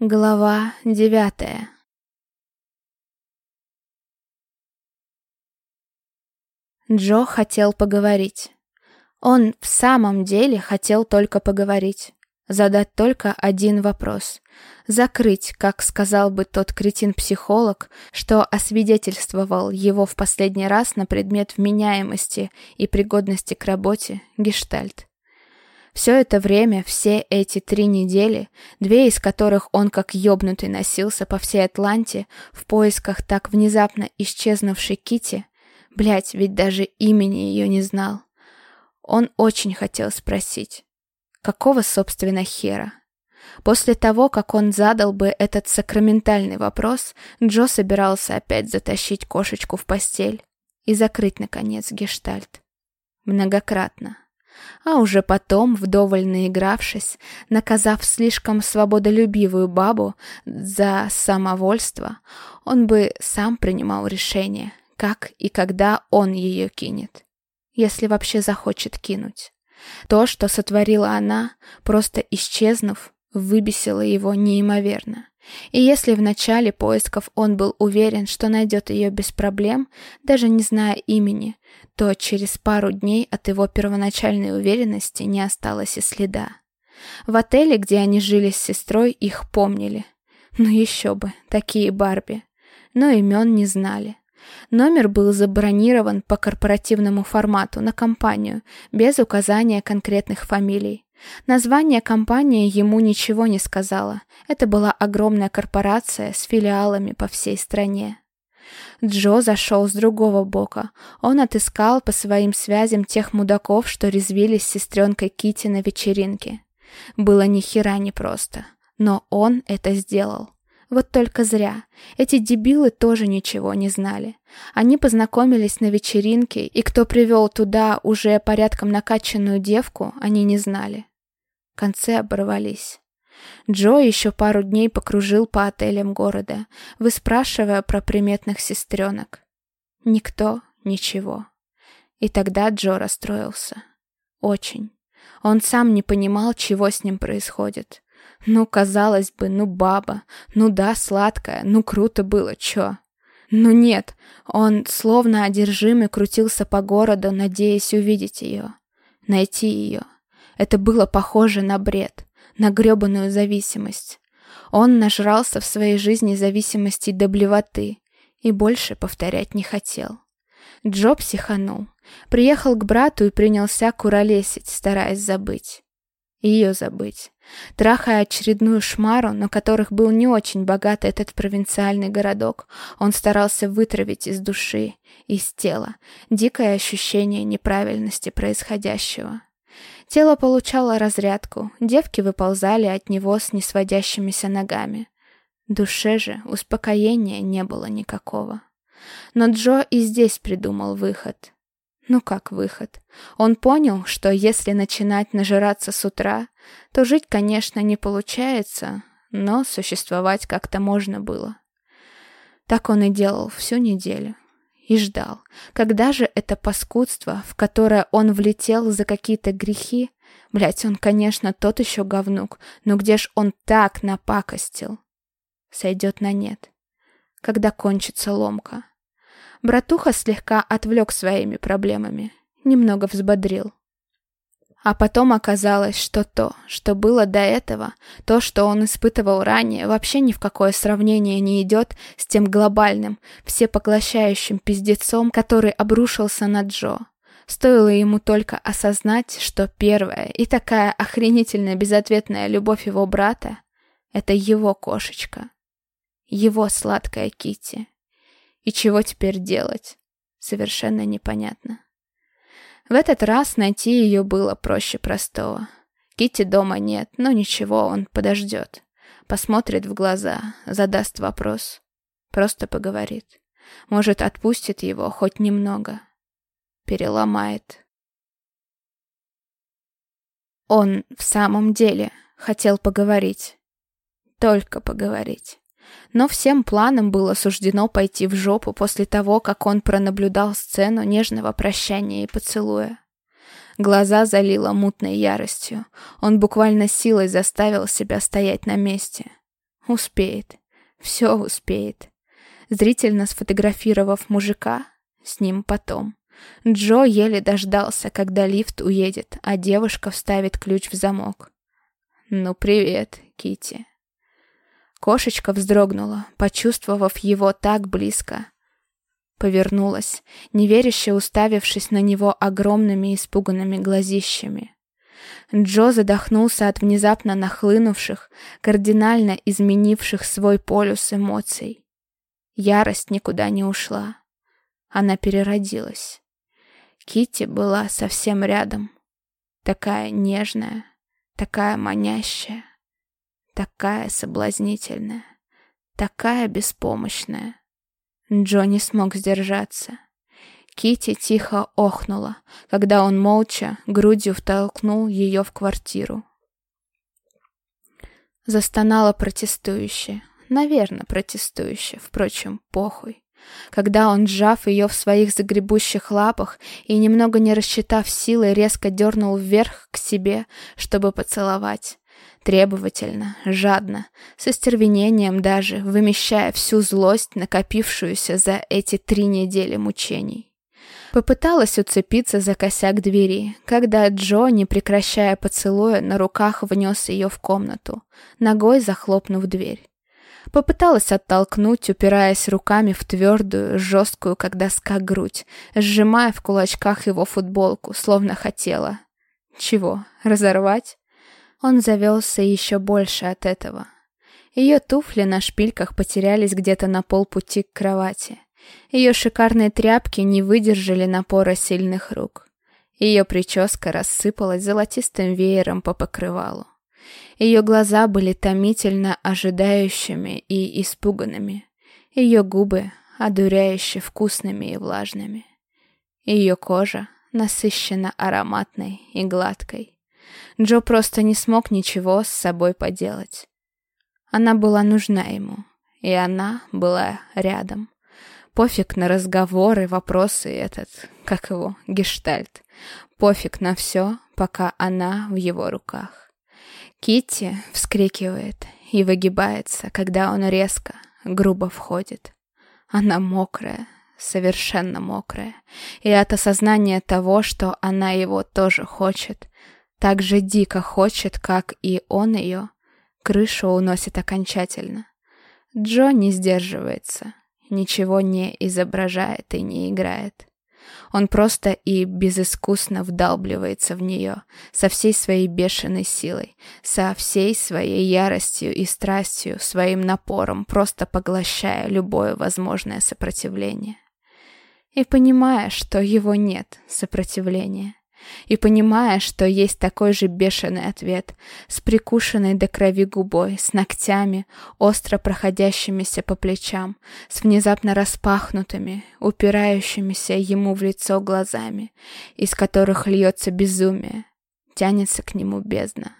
Глава девятая Джо хотел поговорить. Он в самом деле хотел только поговорить. Задать только один вопрос. Закрыть, как сказал бы тот кретин-психолог, что освидетельствовал его в последний раз на предмет вменяемости и пригодности к работе, гештальт. Все это время, все эти три недели, две из которых он как ёбнутый носился по всей Атланте в поисках так внезапно исчезнувшей Кити, блять, ведь даже имени ее не знал. Он очень хотел спросить, какого, собственно, хера? После того, как он задал бы этот сакраментальный вопрос, Джо собирался опять затащить кошечку в постель и закрыть, наконец, гештальт. Многократно. А уже потом, вдоволь наигравшись, наказав слишком свободолюбивую бабу за самовольство, он бы сам принимал решение, как и когда он ее кинет. Если вообще захочет кинуть. То, что сотворила она, просто исчезнув, выбесило его неимоверно. И если в начале поисков он был уверен, что найдет ее без проблем, даже не зная имени, то через пару дней от его первоначальной уверенности не осталось и следа. В отеле, где они жили с сестрой, их помнили. Ну еще бы, такие Барби. Но имен не знали. Номер был забронирован по корпоративному формату на компанию, без указания конкретных фамилий. Название компании ему ничего не сказала. Это была огромная корпорация с филиалами по всей стране. Джо зашел с другого бока. Он отыскал по своим связям тех мудаков, что резвились с сестренкой Кити на вечеринке. Было ни хера не просто. Но он это сделал. Вот только зря. Эти дебилы тоже ничего не знали. Они познакомились на вечеринке, и кто привел туда уже порядком накачанную девку, они не знали. Концы оборвались. Джо еще пару дней покружил по отелям города, выспрашивая про приметных сестренок. Никто, ничего. И тогда Джо расстроился. Очень. Он сам не понимал, чего с ним происходит. Ну, казалось бы, ну баба, ну да, сладкая, ну круто было, чё? Ну нет, он словно одержимый крутился по городу, надеясь увидеть ее, найти ее. Это было похоже на бред, на гребаную зависимость. Он нажрался в своей жизни зависимости до блевоты и больше повторять не хотел. Джо психанул, приехал к брату и принялся куролесить, стараясь забыть. Ее забыть трахая очередную шмару, на которых был не очень богат этот провинциальный городок. Он старался вытравить из души, из тела, дикое ощущение неправильности происходящего. Тело получало разрядку, девки выползали от него с несводящимися ногами. Душе же успокоения не было никакого. Но Джо и здесь придумал выход. Ну как выход? Он понял, что если начинать нажираться с утра, то жить, конечно, не получается, но существовать как-то можно было. Так он и делал всю неделю. И ждал, когда же это паскудство, в которое он влетел за какие-то грехи, блять, он, конечно, тот еще говнук, но где ж он так напакостил? Сойдет на нет. Когда кончится ломка. Братуха слегка отвлек своими проблемами, немного взбодрил. А потом оказалось, что то, что было до этого, то, что он испытывал ранее, вообще ни в какое сравнение не идет с тем глобальным, всепоглощающим пиздецом, который обрушился на Джо. Стоило ему только осознать, что первая и такая охренительная безответная любовь его брата — это его кошечка, его сладкая Кити. И чего теперь делать? Совершенно непонятно. В этот раз найти ее было проще простого. Кити дома нет, но ничего, он подождет. Посмотрит в глаза, задаст вопрос. Просто поговорит. Может, отпустит его хоть немного. Переломает. Он в самом деле хотел поговорить. Только поговорить. Но всем планам было суждено пойти в жопу после того, как он пронаблюдал сцену нежного прощания и поцелуя. Глаза залило мутной яростью. Он буквально силой заставил себя стоять на месте. Успеет. Все успеет. Зрительно сфотографировав мужика, с ним потом. Джо еле дождался, когда лифт уедет, а девушка вставит ключ в замок. «Ну, привет, Кити. Кошечка вздрогнула, почувствовав его так близко. Повернулась, неверяще уставившись на него огромными испуганными глазищами. Джо задохнулся от внезапно нахлынувших, кардинально изменивших свой полюс эмоций. Ярость никуда не ушла. Она переродилась. Кити была совсем рядом. Такая нежная, такая манящая, такая соблазнительная, такая беспомощная. Джо не смог сдержаться. Кити тихо охнула, когда он молча грудью втолкнул ее в квартиру. Застонала протестующая. Наверное, протестующая. Впрочем, похуй. Когда он, сжав ее в своих загребущих лапах и немного не рассчитав силы, резко дернул вверх к себе, чтобы поцеловать. Требовательно, жадно, со стервенением даже, вымещая всю злость, накопившуюся за эти три недели мучений. Попыталась уцепиться за косяк двери, когда Джо, не прекращая поцелуя, на руках внес ее в комнату, ногой захлопнув дверь. Попыталась оттолкнуть, упираясь руками в твердую, жесткую, как доска, грудь, сжимая в кулачках его футболку, словно хотела. Чего, разорвать? Он завелся еще больше от этого. Ее туфли на шпильках потерялись где-то на полпути к кровати. Ее шикарные тряпки не выдержали напора сильных рук. Ее прическа рассыпалась золотистым веером по покрывалу. Ее глаза были томительно ожидающими и испуганными. Ее губы одуряюще вкусными и влажными. Ее кожа насыщенно ароматной и гладкой. Джо просто не смог ничего с собой поделать. Она была нужна ему, и она была рядом. Пофиг на разговоры, вопросы этот, как его, гештальт. Пофиг на все, пока она в его руках. Китти вскрикивает и выгибается, когда он резко, грубо входит. Она мокрая, совершенно мокрая, и от осознания того, что она его тоже хочет, так же дико хочет, как и он ее, крышу уносит окончательно. Джо не сдерживается, ничего не изображает и не играет. Он просто и безыскусно вдалбливается в нее, со всей своей бешеной силой, со всей своей яростью и страстью, своим напором, просто поглощая любое возможное сопротивление. И понимая, что его нет сопротивления, и понимая, что есть такой же бешеный ответ, с прикушенной до крови губой, с ногтями, остро проходящимися по плечам, с внезапно распахнутыми, упирающимися ему в лицо глазами, из которых льется безумие, тянется к нему бездна.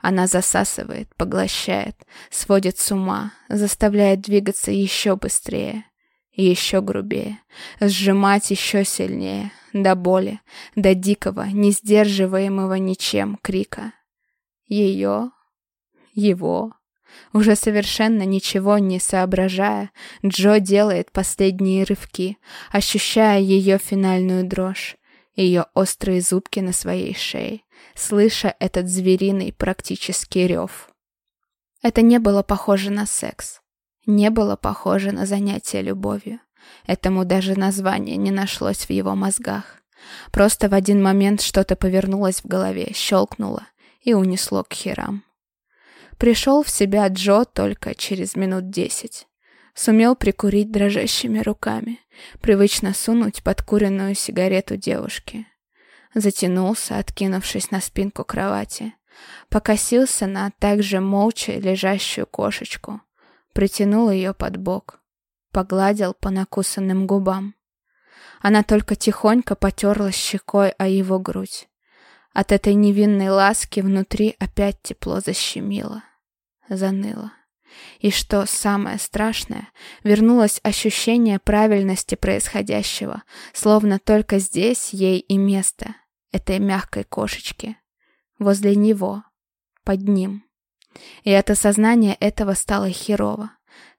Она засасывает, поглощает, сводит с ума, заставляет двигаться еще быстрее, еще грубее, сжимать еще сильнее, до боли, до дикого, не сдерживаемого ничем крика. Ее, его, уже совершенно ничего не соображая, Джо делает последние рывки, ощущая ее финальную дрожь, ее острые зубки на своей шее, слыша этот звериный практически рев. Это не было похоже на секс, не было похоже на занятие любовью. Этому даже название не нашлось в его мозгах. Просто в один момент что-то повернулось в голове, щелкнуло и унесло к херам. Пришел в себя Джо только через минут десять. Сумел прикурить дрожащими руками, привычно сунуть подкуренную сигарету девушке. Затянулся, откинувшись на спинку кровати. Покосился на также молча лежащую кошечку. Притянул ее под бок погладил по накусанным губам. Она только тихонько потерла щекой о его грудь. От этой невинной ласки внутри опять тепло защемило, заныло. И что самое страшное, вернулось ощущение правильности происходящего, словно только здесь ей и место, этой мягкой кошечки, возле него, под ним. И от осознания этого стало херово.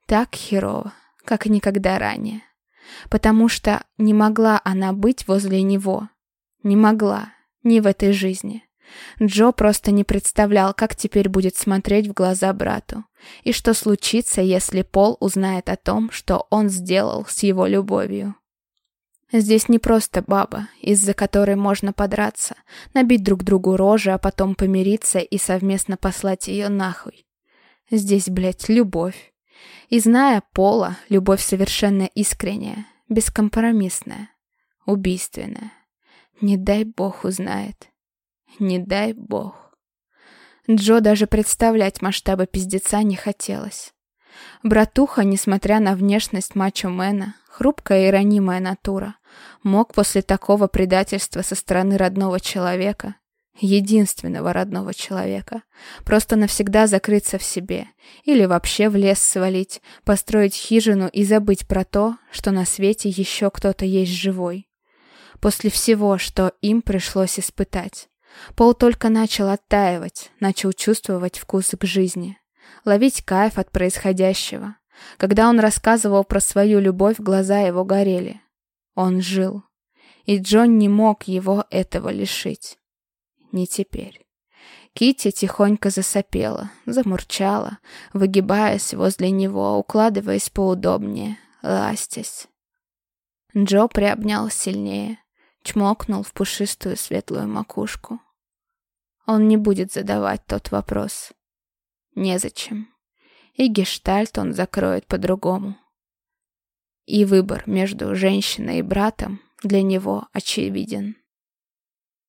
Так херово, как никогда ранее. Потому что не могла она быть возле него. Не могла. Ни в этой жизни. Джо просто не представлял, как теперь будет смотреть в глаза брату. И что случится, если Пол узнает о том, что он сделал с его любовью. Здесь не просто баба, из-за которой можно подраться, набить друг другу рожи, а потом помириться и совместно послать ее нахуй. Здесь, блядь, любовь. И зная Пола, любовь совершенно искренняя, бескомпромиссная, убийственная. Не дай бог узнает. Не дай бог. Джо даже представлять масштабы пиздеца не хотелось. Братуха, несмотря на внешность мачо-мена, хрупкая и ранимая натура, мог после такого предательства со стороны родного человека, единственного родного человека, просто навсегда закрыться в себе или вообще в лес свалить, построить хижину и забыть про то, что на свете еще кто-то есть живой. После всего, что им пришлось испытать. Пол только начал оттаивать, начал чувствовать вкус к жизни, ловить кайф от происходящего. Когда он рассказывал про свою любовь, глаза его горели. Он жил. И Джон не мог его этого лишить. Не теперь. Кити тихонько засопела, замурчала, выгибаясь возле него, укладываясь поудобнее, ластясь. Джо приобнял сильнее, чмокнул в пушистую светлую макушку. Он не будет задавать тот вопрос. Незачем. И гештальт он закроет по-другому. И выбор между женщиной и братом для него очевиден.